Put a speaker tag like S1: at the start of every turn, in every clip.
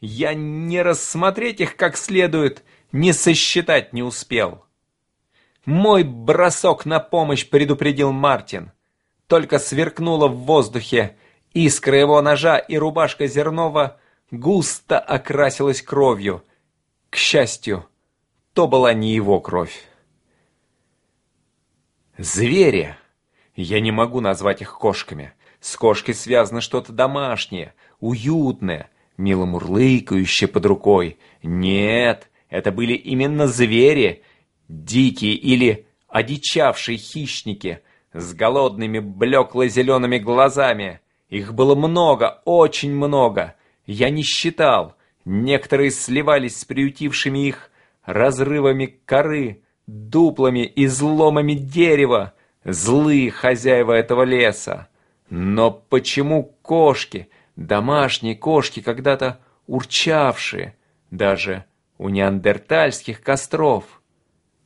S1: Я не рассмотреть их как следует, не сосчитать не успел. Мой бросок на помощь предупредил Мартин. Только сверкнула в воздухе искра его ножа, и рубашка Зернова густо окрасилась кровью. К счастью, то была не его кровь. Звери! Я не могу назвать их кошками. С кошкой связано что-то домашнее, уютное, мило мурлыкающее под рукой. Нет, это были именно звери, дикие или одичавшие хищники с голодными блекло-зелеными глазами. Их было много, очень много. Я не считал. Некоторые сливались с приютившими их разрывами коры, дуплами и зломами дерева, злые хозяева этого леса. Но почему кошки, домашние кошки, когда-то урчавшие, даже у неандертальских костров?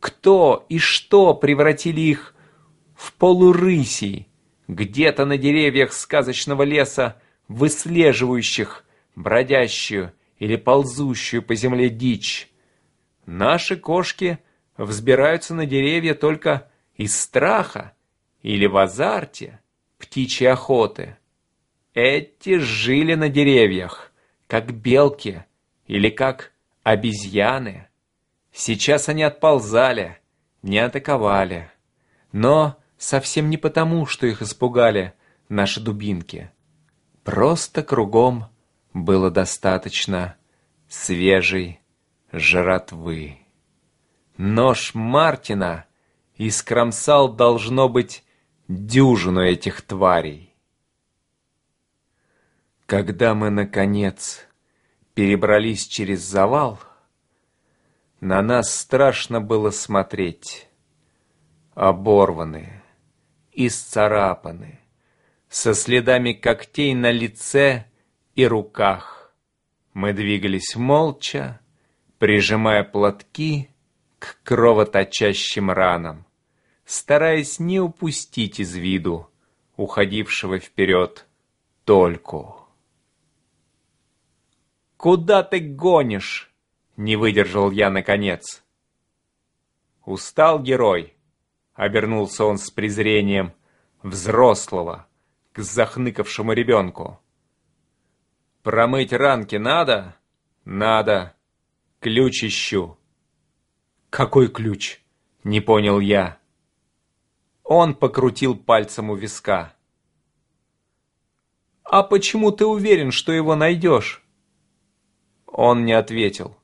S1: Кто и что превратили их в полурысей, где-то на деревьях сказочного леса, выслеживающих бродящую или ползущую по земле дичь? Наши кошки взбираются на деревья только из страха или в азарте птичьей охоты. Эти жили на деревьях, как белки или как обезьяны. Сейчас они отползали, не атаковали. Но совсем не потому, что их испугали наши дубинки. Просто кругом было достаточно свежей жратвы. Нож Мартина искромсал, должно быть, дюжину этих тварей. Когда мы, наконец, перебрались через завал, на нас страшно было смотреть. Оборванные, исцарапаны, со следами когтей на лице и руках. Мы двигались молча, прижимая платки к кровоточащим ранам, стараясь не упустить из виду уходившего вперед Тольку. «Куда ты гонишь?» — не выдержал я наконец. «Устал герой?» — обернулся он с презрением взрослого к захныкавшему ребенку. «Промыть ранки надо?» «Надо. Ключ ищу». «Какой ключ?» — не понял я. Он покрутил пальцем у виска. «А почему ты уверен, что его найдешь?» Он не ответил.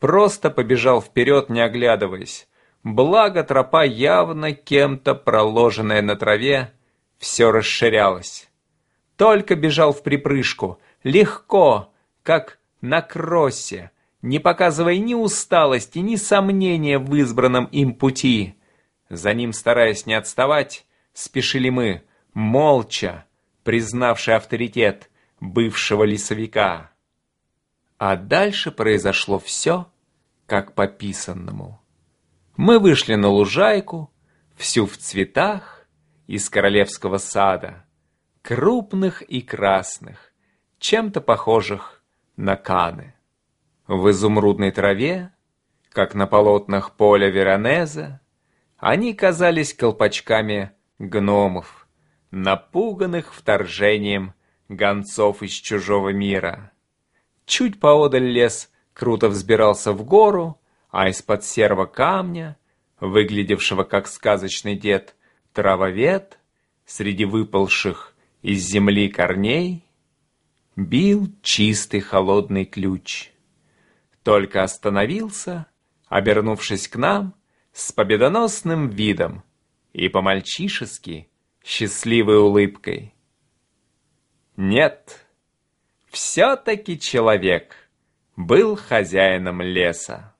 S1: Просто побежал вперед, не оглядываясь. Благо, тропа, явно кем-то проложенная на траве, все расширялась. Только бежал в припрыжку, легко, как на кроссе, не показывая ни усталости, ни сомнения в избранном им пути. За ним, стараясь не отставать, спешили мы, молча, признавший авторитет бывшего лесовика. А дальше произошло все, как по писанному. Мы вышли на лужайку, всю в цветах из королевского сада, крупных и красных, чем-то похожих на каны. В изумрудной траве, как на полотнах поля Веронеза, они казались колпачками гномов, напуганных вторжением гонцов из чужого мира. Чуть поодаль лес круто взбирался в гору, а из-под серого камня, выглядевшего как сказочный дед, травовед, среди выпалших из земли корней, бил чистый холодный ключ. Только остановился, обернувшись к нам с победоносным видом и по-мальчишески счастливой улыбкой. Нет, все-таки человек был хозяином леса.